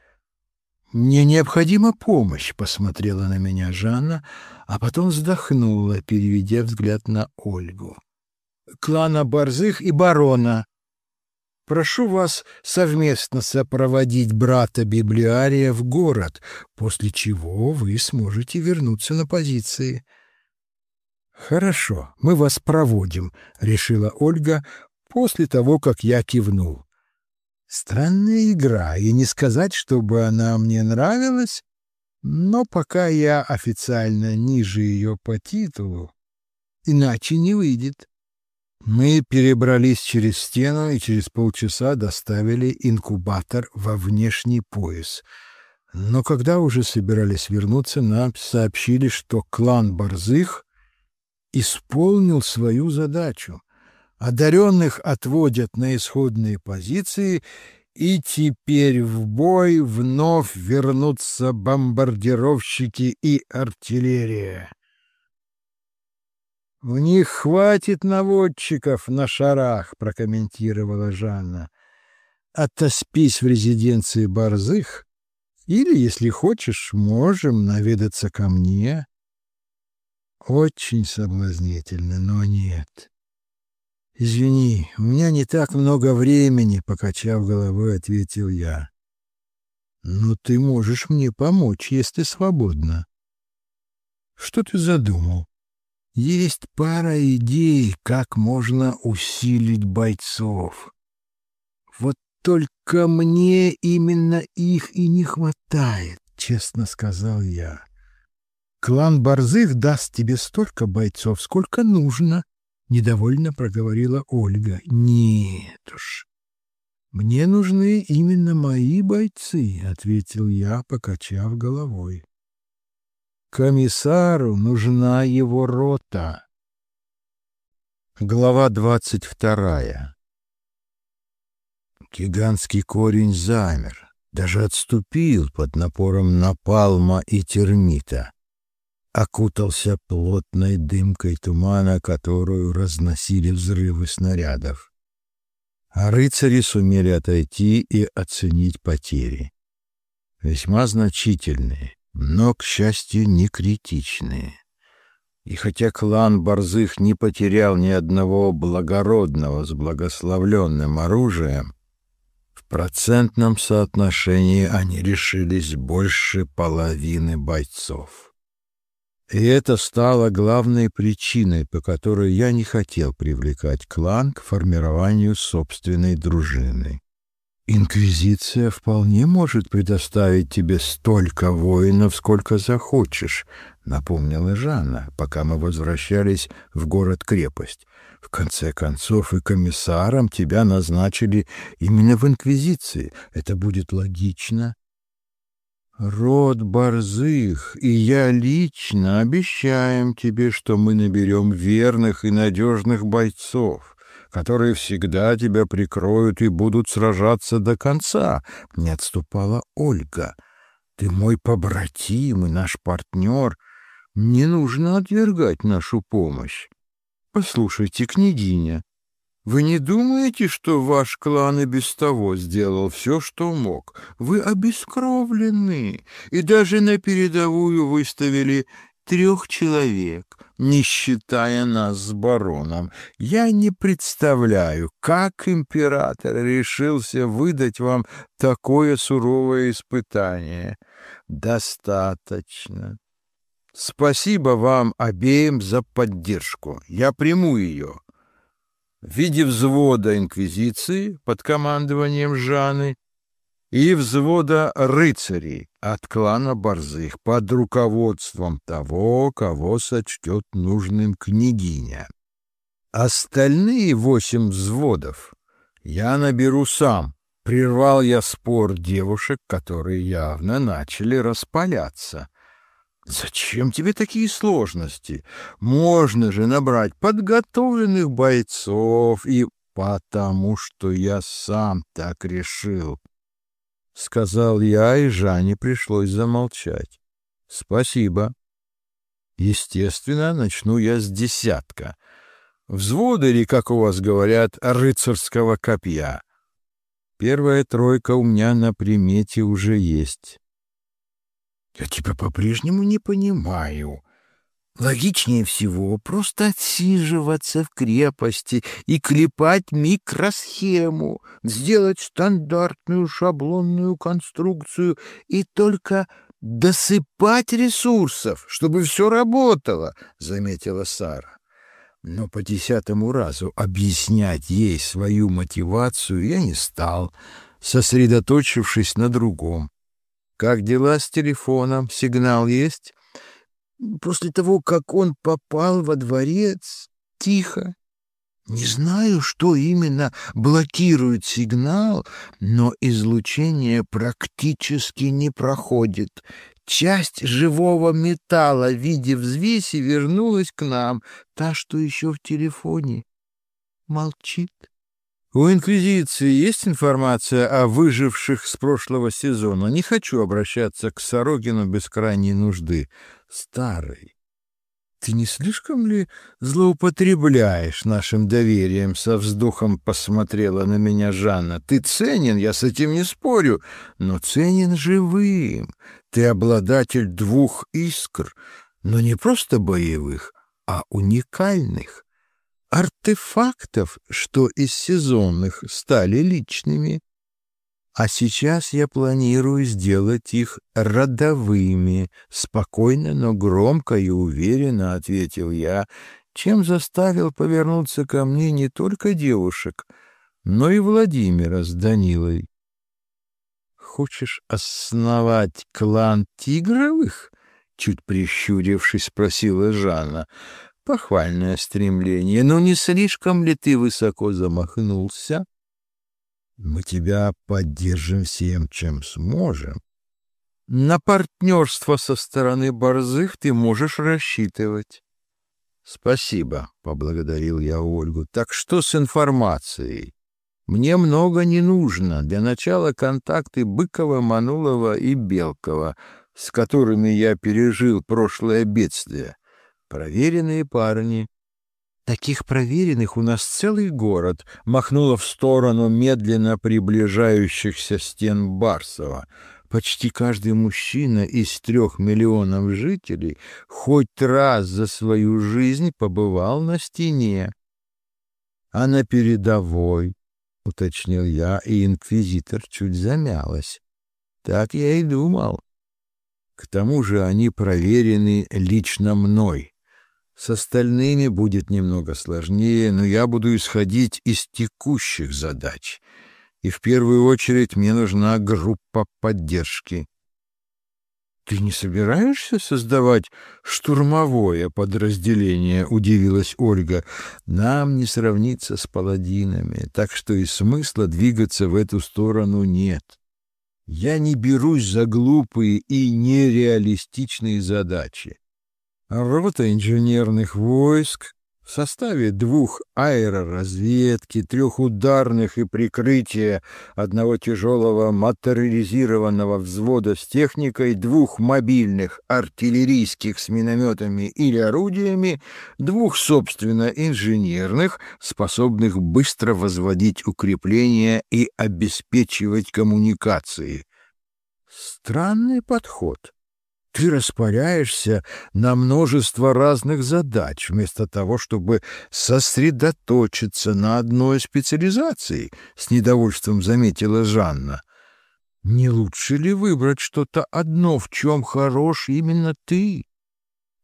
«Мне необходима помощь», — посмотрела на меня Жанна, а потом вздохнула, переведя взгляд на Ольгу. «Клана Борзых и барона Прошу вас совместно сопроводить брата-библиария в город, после чего вы сможете вернуться на позиции. Хорошо, мы вас проводим, решила Ольга после того, как я кивнул. Странная игра, и не сказать, чтобы она мне нравилась, но пока я официально ниже ее по титулу, иначе не выйдет. Мы перебрались через стену и через полчаса доставили инкубатор во внешний пояс. Но когда уже собирались вернуться, нам сообщили, что клан Борзых исполнил свою задачу. Одаренных отводят на исходные позиции, и теперь в бой вновь вернутся бомбардировщики и артиллерия. «У них хватит наводчиков на шарах», — прокомментировала Жанна. «Отоспись в резиденции Борзых, или, если хочешь, можем наведаться ко мне». «Очень соблазнительно, но нет». «Извини, у меня не так много времени», — покачав головой, ответил я. «Но ты можешь мне помочь, если свободна». «Что ты задумал?» Есть пара идей, как можно усилить бойцов. Вот только мне именно их и не хватает, честно сказал я. Клан Борзых даст тебе столько бойцов, сколько нужно, недовольно проговорила Ольга. Нет уж. Мне нужны именно мои бойцы, ответил я, покачав головой. Комиссару нужна его рота. Глава двадцать вторая. Гигантский корень замер, даже отступил под напором напалма и термита. Окутался плотной дымкой тумана, которую разносили взрывы снарядов. А рыцари сумели отойти и оценить потери. Весьма значительные но, к счастью, не критичные. И хотя клан Борзых не потерял ни одного благородного с благословленным оружием, в процентном соотношении они решились больше половины бойцов. И это стало главной причиной, по которой я не хотел привлекать клан к формированию собственной дружины. Инквизиция вполне может предоставить тебе столько воинов, сколько захочешь, напомнила Жанна, пока мы возвращались в город-крепость. В конце концов и комиссаром тебя назначили именно в инквизиции. Это будет логично. Род Борзых и я лично обещаем тебе, что мы наберем верных и надежных бойцов которые всегда тебя прикроют и будут сражаться до конца, — не отступала Ольга. Ты мой побратим и наш партнер. Не нужно отвергать нашу помощь. Послушайте, княгиня, вы не думаете, что ваш клан и без того сделал все, что мог? Вы обескровлены и даже на передовую выставили трех человек, не считая нас с бароном. Я не представляю, как император решился выдать вам такое суровое испытание. Достаточно. Спасибо вам обеим за поддержку. Я приму ее. В виде взвода инквизиции под командованием Жаны и взвода рыцарей, от клана Борзых под руководством того, кого сочтет нужным княгиня. Остальные восемь взводов я наберу сам. Прервал я спор девушек, которые явно начали распаляться. Зачем тебе такие сложности? Можно же набрать подготовленных бойцов и потому что я сам так решил. Сказал я, и Жанне пришлось замолчать. Спасибо. Естественно, начну я с десятка. Взвода или, как у вас говорят, рыцарского копья. Первая тройка у меня на примете уже есть. Я тебя по-прежнему не понимаю. Логичнее всего просто отсиживаться в крепости и клепать микросхему, сделать стандартную шаблонную конструкцию и только досыпать ресурсов, чтобы все работало, — заметила Сара. Но по десятому разу объяснять ей свою мотивацию я не стал, сосредоточившись на другом. «Как дела с телефоном? Сигнал есть?» После того, как он попал во дворец, тихо. Не знаю, что именно блокирует сигнал, но излучение практически не проходит. Часть живого металла в виде взвеси вернулась к нам, та, что еще в телефоне. Молчит. У Инквизиции есть информация о выживших с прошлого сезона? Не хочу обращаться к Сорогину без крайней нужды. Старый, ты не слишком ли злоупотребляешь нашим доверием? Со вздохом посмотрела на меня Жанна. Ты ценен, я с этим не спорю, но ценен живым. Ты обладатель двух искр, но не просто боевых, а уникальных артефактов, что из сезонных стали личными. А сейчас я планирую сделать их родовыми, спокойно, но громко и уверенно ответил я, чем заставил повернуться ко мне не только девушек, но и Владимира с Данилой. «Хочешь основать клан Тигровых?» — чуть прищурившись, спросила Жанна. Похвальное стремление, но не слишком ли ты высоко замахнулся? Мы тебя поддержим всем, чем сможем. На партнерство со стороны борзых ты можешь рассчитывать. Спасибо, — поблагодарил я Ольгу. Так что с информацией? Мне много не нужно. Для начала контакты Быкова, Манулова и Белкова, с которыми я пережил прошлое бедствие. Проверенные парни. Таких проверенных у нас целый город, махнула в сторону медленно приближающихся стен Барсова. Почти каждый мужчина из трех миллионов жителей хоть раз за свою жизнь побывал на стене. А на передовой, — уточнил я, и инквизитор чуть замялась. Так я и думал. К тому же они проверены лично мной. С остальными будет немного сложнее, но я буду исходить из текущих задач. И в первую очередь мне нужна группа поддержки. «Ты не собираешься создавать штурмовое подразделение?» — удивилась Ольга. «Нам не сравниться с паладинами, так что и смысла двигаться в эту сторону нет. Я не берусь за глупые и нереалистичные задачи. Рота инженерных войск в составе двух аэроразведки, трех ударных и прикрытия одного тяжелого моторизированного взвода с техникой, двух мобильных артиллерийских с минометами или орудиями, двух, собственно, инженерных, способных быстро возводить укрепления и обеспечивать коммуникации. Странный подход. Ты распаляешься на множество разных задач, вместо того, чтобы сосредоточиться на одной специализации, — с недовольством заметила Жанна. Не лучше ли выбрать что-то одно, в чем хорош именно ты?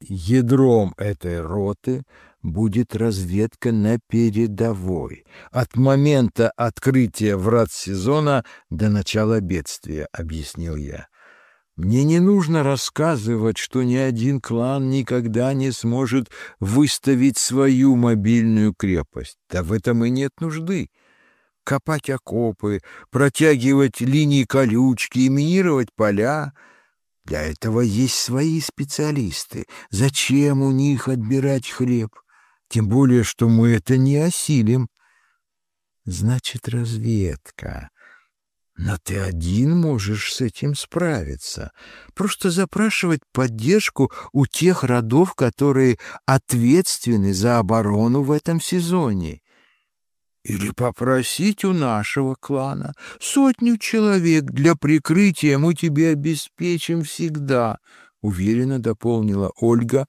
Ядром этой роты будет разведка на передовой, от момента открытия врат сезона до начала бедствия, — объяснил я. Мне не нужно рассказывать, что ни один клан никогда не сможет выставить свою мобильную крепость. Да в этом и нет нужды. Копать окопы, протягивать линии колючки, минировать поля — для этого есть свои специалисты. Зачем у них отбирать хлеб? Тем более, что мы это не осилим. Значит, разведка. Но ты один можешь с этим справиться. Просто запрашивать поддержку у тех родов, которые ответственны за оборону в этом сезоне. Или попросить у нашего клана сотню человек для прикрытия мы тебе обеспечим всегда, — уверенно дополнила Ольга,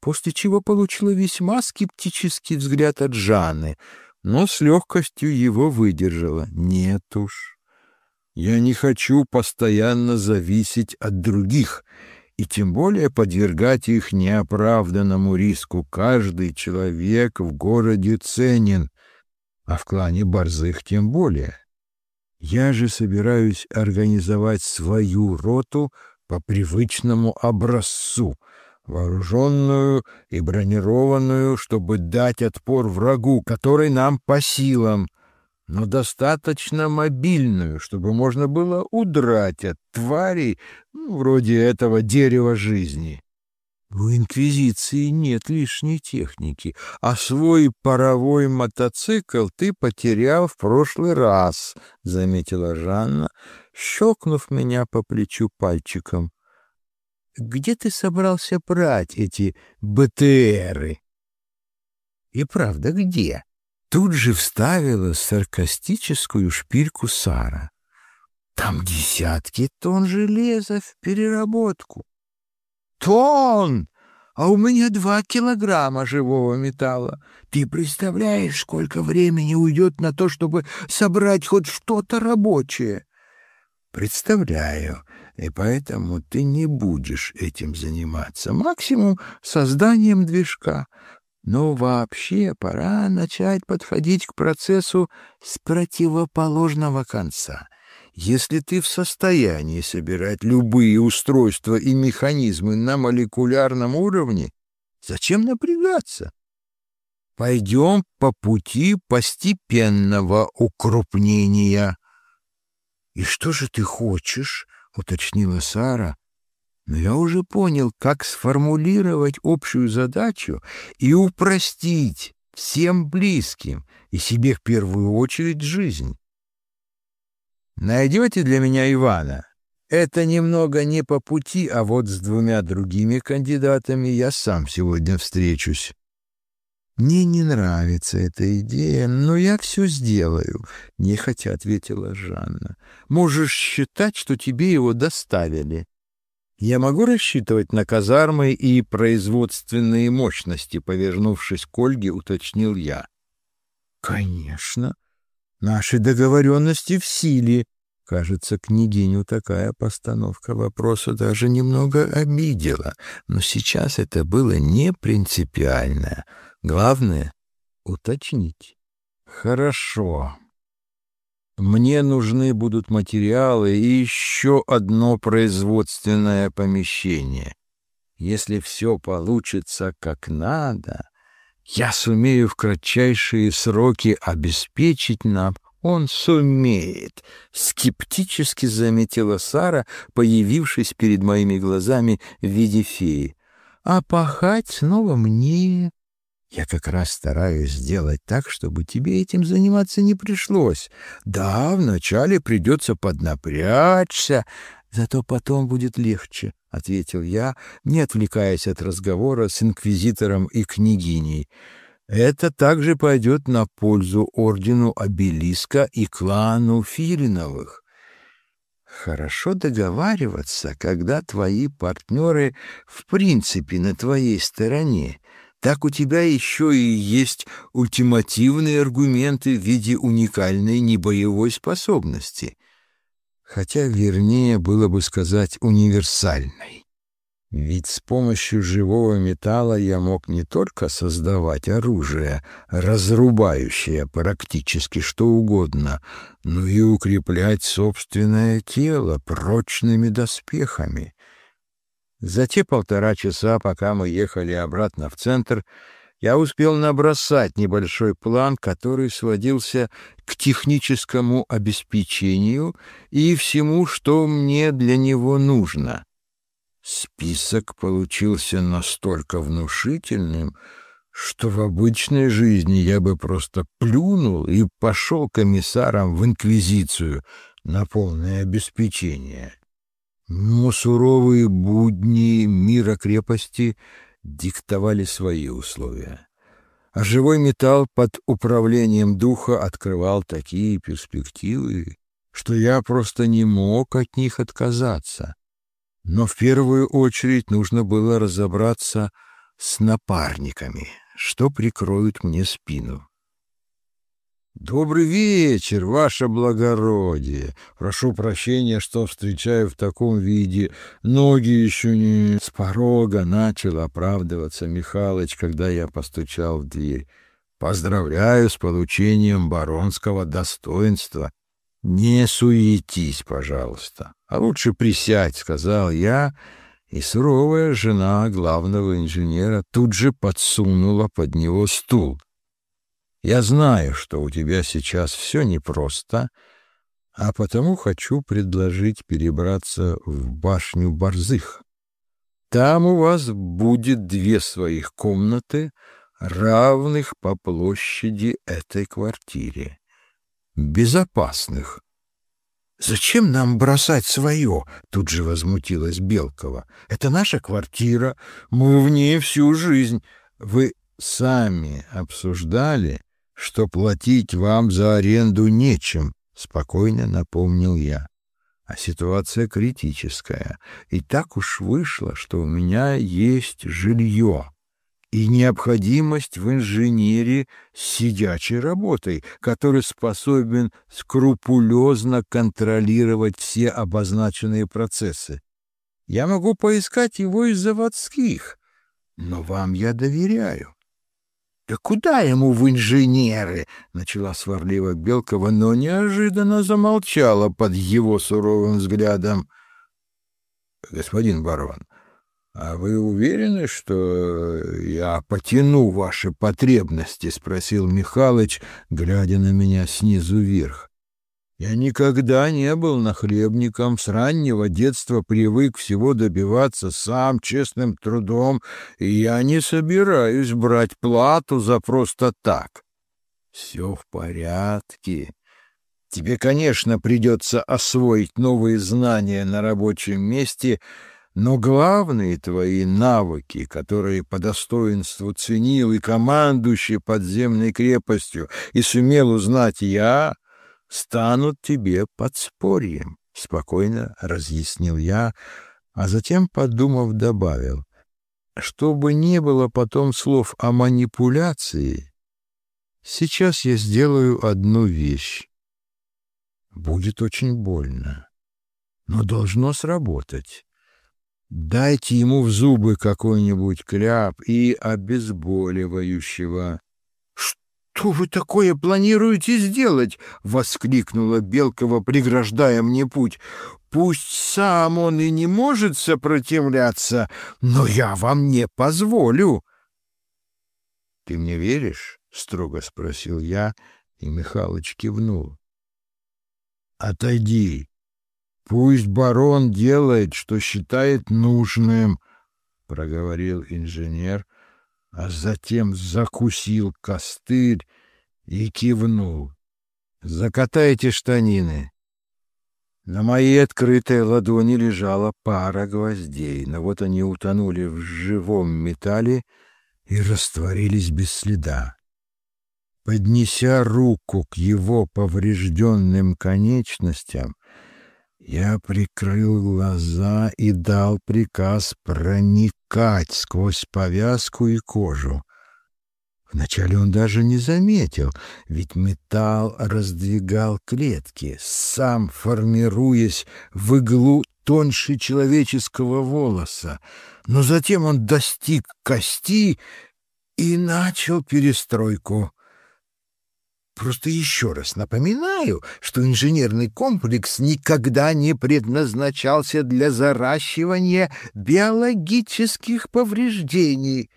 после чего получила весьма скептический взгляд от Жанны, но с легкостью его выдержала. Нет уж, я не хочу постоянно зависеть от других, и тем более подвергать их неоправданному риску. Каждый человек в городе ценен а в клане Борзых тем более. Я же собираюсь организовать свою роту по привычному образцу, вооруженную и бронированную, чтобы дать отпор врагу, который нам по силам, но достаточно мобильную, чтобы можно было удрать от тварей ну, вроде этого дерева жизни. У Инквизиции нет лишней техники, а свой паровой мотоцикл ты потерял в прошлый раз, — заметила Жанна, щелкнув меня по плечу пальчиком. — Где ты собрался брать эти БТРы? — И правда, где? Тут же вставила саркастическую шпильку Сара. — Там десятки тонн железа в переработку тонн, а у меня два килограмма живого металла. Ты представляешь, сколько времени уйдет на то, чтобы собрать хоть что-то рабочее? Представляю, и поэтому ты не будешь этим заниматься. Максимум созданием движка. Но вообще пора начать подходить к процессу с противоположного конца — если ты в состоянии собирать любые устройства и механизмы на молекулярном уровне, зачем напрягаться? Пойдем по пути постепенного укрупнения. — И что же ты хочешь? — уточнила Сара. Но я уже понял, как сформулировать общую задачу и упростить всем близким и себе в первую очередь жизнь. Найдете для меня Ивана? Это немного не по пути, а вот с двумя другими кандидатами я сам сегодня встречусь. Мне не нравится эта идея, но я все сделаю, — нехотя ответила Жанна. Можешь считать, что тебе его доставили. Я могу рассчитывать на казармы и производственные мощности, повернувшись к Ольге, уточнил я. Конечно, Наши договоренности в силе. Кажется, княгиню такая постановка вопроса даже немного обидела, но сейчас это было не принципиально. Главное — уточнить. Хорошо. Мне нужны будут материалы и еще одно производственное помещение. Если все получится как надо, я сумею в кратчайшие сроки обеспечить нам он сумеет, скептически заметила Сара, появившись перед моими глазами в виде феи. А пахать снова мне. Я как раз стараюсь сделать так, чтобы тебе этим заниматься не пришлось. Да, вначале придется поднапрячься, зато потом будет легче, — ответил я, не отвлекаясь от разговора с инквизитором и княгиней. Это также пойдет на пользу ордену Обелиска и клану Филиновых. Хорошо договариваться, когда твои партнеры в принципе на твоей стороне. Так у тебя еще и есть ультимативные аргументы в виде уникальной небоевой способности. Хотя вернее было бы сказать универсальной. Ведь с помощью живого металла я мог не только создавать оружие, разрубающее практически что угодно, но и укреплять собственное тело прочными доспехами. За те полтора часа, пока мы ехали обратно в центр, я успел набросать небольшой план, который сводился к техническому обеспечению и всему, что мне для него нужно. Список получился настолько внушительным, что в обычной жизни я бы просто плюнул и пошел комиссаром в инквизицию на полное обеспечение. Но суровые будни мира крепости диктовали свои условия. А живой металл под управлением духа открывал такие перспективы, что я просто не мог от них отказаться. Но в первую очередь нужно было разобраться с напарниками, что прикроют мне спину. «Добрый вечер, ваше благородие! Прошу прощения, что встречаю в таком виде. Ноги еще не с порога начал оправдываться Михалыч, когда я постучал в дверь. Поздравляю с получением баронского достоинства. Не суетись, пожалуйста а лучше присядь, — сказал я, и суровая жена главного инженера тут же подсунула под него стул. Я знаю, что у тебя сейчас все непросто, а потому хочу предложить перебраться в башню Борзых. Там у вас будет две своих комнаты, равных по площади этой квартире. Безопасных, «Зачем нам бросать свое?» — тут же возмутилась Белкова. «Это наша квартира, мы в ней всю жизнь. Вы сами обсуждали, что платить вам за аренду нечем», — спокойно напомнил я. «А ситуация критическая, и так уж вышло, что у меня есть жилье» и необходимость в инженере с сидячей работой, который способен скрупулезно контролировать все обозначенные процессы. Я могу поискать его из заводских, но вам я доверяю. — Да куда ему в инженеры? — начала сварливо Белкова, но неожиданно замолчала под его суровым взглядом. — Господин барон, «А вы уверены, что я потяну ваши потребности?» — спросил Михалыч, глядя на меня снизу вверх. «Я никогда не был нахлебником, с раннего детства привык всего добиваться сам честным трудом, и я не собираюсь брать плату за просто так». «Все в порядке», Тебе, конечно, придется освоить новые знания на рабочем месте но главные твои навыки, которые по достоинству ценил и командующий подземной крепостью, и сумел узнать я, станут тебе подспорьем, — спокойно разъяснил я, а затем, подумав, добавил, чтобы не было потом слов о манипуляции, сейчас я сделаю одну вещь. Будет очень больно, но должно сработать. Дайте ему в зубы какой-нибудь кляп и обезболивающего. — Что вы такое планируете сделать? — воскликнула Белкова, преграждая мне путь. — Пусть сам он и не может сопротивляться, но я вам не позволю. — Ты мне веришь? — строго спросил я, и Михалыч кивнул. — Отойди, Пусть барон делает, что считает нужным, — проговорил инженер, а затем закусил костыль и кивнул. — Закатайте штанины. На моей открытой ладони лежала пара гвоздей, но вот они утонули в живом металле и растворились без следа. Поднеся руку к его поврежденным конечностям, я прикрыл глаза и дал приказ проникать сквозь повязку и кожу. Вначале он даже не заметил, ведь металл раздвигал клетки, сам формируясь в иглу тоньше человеческого волоса. Но затем он достиг кости и начал перестройку. Просто еще раз напоминаю, что инженерный комплекс никогда не предназначался для заращивания биологических повреждений,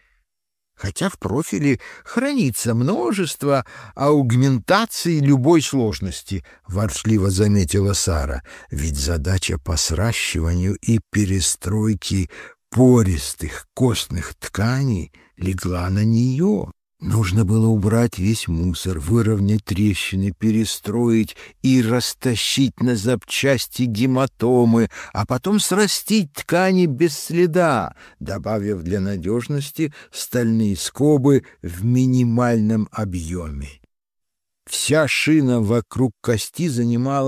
хотя в профиле хранится множество аугментаций любой сложности, — ворчливо заметила Сара, — ведь задача по сращиванию и перестройке пористых костных тканей легла на нее. Нужно было убрать весь мусор, выровнять трещины, перестроить и растащить на запчасти гематомы, а потом срастить ткани без следа, добавив для надежности стальные скобы в минимальном объеме. Вся шина вокруг кости занимала